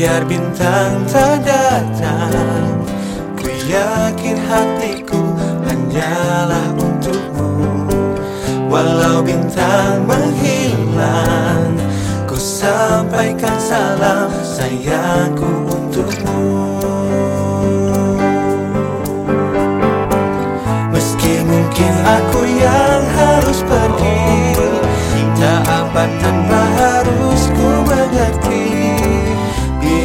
Biar bintang tak datang Ku yakin hatiku hanyalah untukmu. Walau bintang menghilang Ku sampaikan salam sayangku untukmu. Meski mungkin aku yang harus pergi Tak apa tanpa harus ku mengerti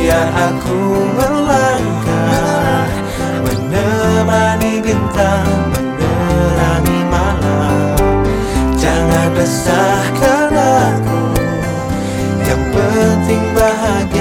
Biar aku melangkah Menemani bintang menerangi malam. Jangan resahkan aku. Yang penting bahagia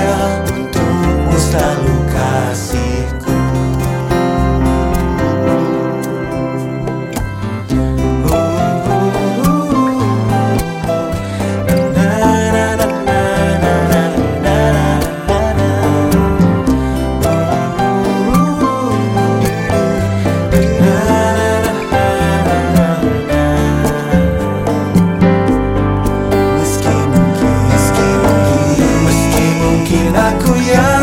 mungkin aku yang